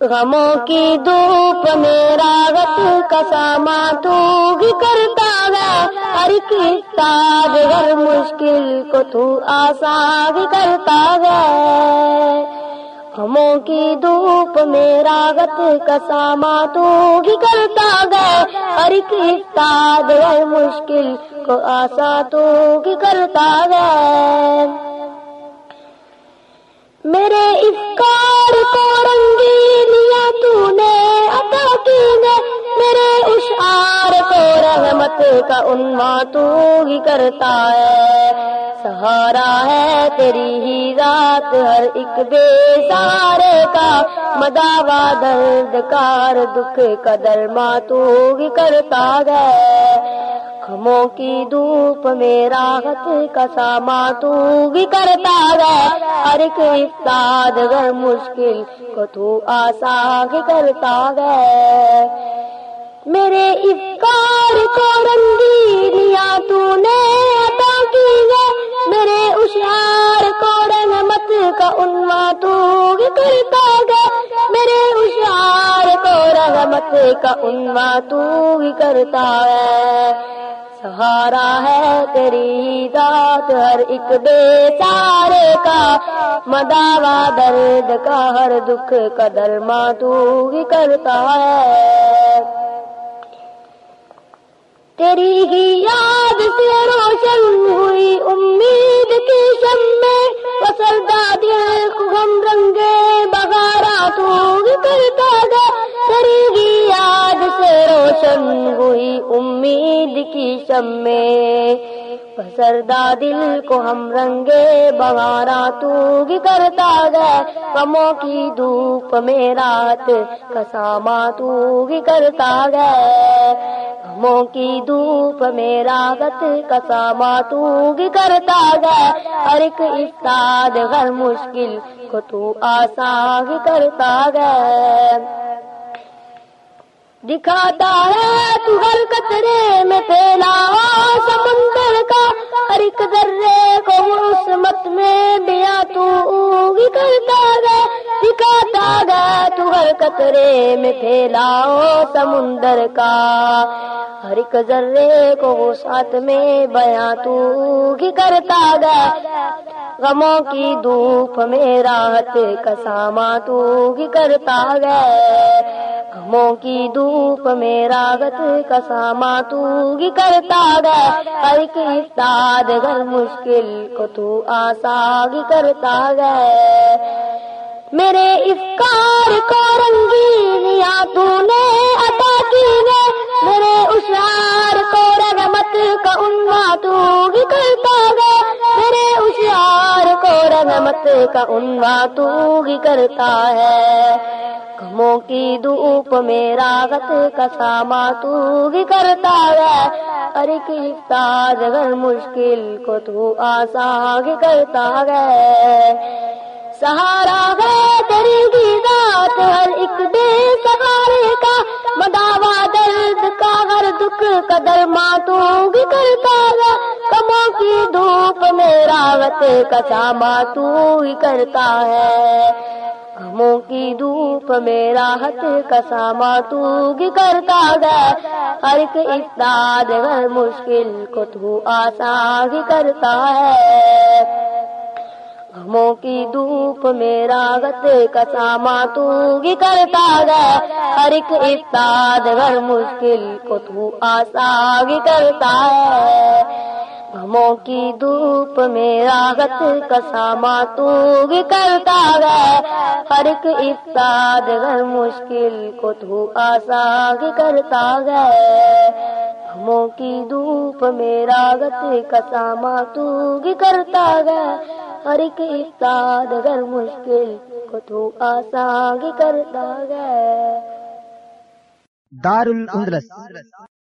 غموں کی دھوپ میرا رت کساما تو بھی کرتا گا ہر کتاب ہر مشکل کو تو آسان بھی کرتا گا غموں کی دھوپ میرا رت کساما تو بھی کرتا گا ہر کتاب ہر مشکل کو آسان تو بھی کرتا گا میرے افکار کو رنگی رحمت کا انما تو ہی کرتا ہے۔ سہارا ہے تیری ہی ذات، ہر ایک بے سارے کا۔ مداوا درد، کار، دکھ کا درما تو ہی کرتا ہے۔ غموں کی دھوپ میں راحت کا ساما تو بھی کرتا ہے۔ ہر ایک افطاد گر مشکل کو تو آسان کرتا ہے۔ میرے افکار کو رنگی لیا تو نے عطا کی ہے میرے اشعار کو رحمت کا عنوا تو کرتا ہے۔ میرے اشعار کو رحمت کا عنوا تو بھی کرتا ہے۔ سہارا ہے تیری ذات، ہر ایک بے سارے کا۔ مداوا درد کا، ہر دکھ کا درما تو ہی کرتا ہے۔ تیری ہی یاد سے روشن ہوئی امید کی شم میں پسلتا دل کو ہم رنگے بغارا تو کرتا امید کی شم میں۔ پسردا دل کو ہم رنگے بہارا تو بھی کرتا گئے۔ کموں کی دھوپ میں رات کساما تو بھی کرتا گئے۔ کموں کی دھوپ میں راگت کساما تو بھی کرتا گئے۔ ہر ایک استاد ہر مشکل کو تو آسان کرتا گئے۔ دکھاتا ہے تو ہر قطرے میں پھیلا سمندر کا، ہر ایک ذرے کو اس مت میں بیا تو کرتا گیا دکھاتا گیا تو ہر قطرے میں پھیلا سمندر کا، ہر ایک ذرے کو ساتھ میں بیا تو کرتا گیا غموں کی دھوپ میں راحت کا ساما تو کرتا گیا غموں کی دھوپ میں راگت کا ساما تو بھی کرتا گیا۔ ہر ایک استاد گھر مشکل کو تو آسان کرتا گیا۔ میرے افکار کو رنگی یا تو نے رحمت کا انوا تو بھی کرتا ہے۔ غموں کی دھوپ میں راگت کا ساما تو بھی کرتا ہے۔ ہر ایک افطار مشکل کو تو آسان کرتا ہے۔ سہارا ہے تیری کی ذات، ہر ایک بے سہارے کا مداوا درد کا، ہر دکھ کا درما تو بھی کرتا ہے۔ کی دھوپ میں راوت کا ساما تو ہی کرتا ہے۔ غموں کی دھوپ میں راحت کا ساما تو بھی کرتا ہے۔ ہر ایک استاد ہر مشکل کو تو آسان بھی کرتا ہے۔ غموں کی دھوپ میں راگت کا ساما تو بھی کرتا ہے۔ ہر ایک استاد ہر مشکل کو تو آسان بھی کرتا ہے۔ غموں کی دھوپ میں راگت کا ساما تو کرتا ہے۔ ہر ایک استاد ہر مشکل کو تو آسان کرتا ہے۔ غموں کی دھوپ میں راگت کا ساما تو کرتا ہے۔ ہر ایک استاد اگر مشکل کو تو آسان کرتا ہے۔ دار الاندلس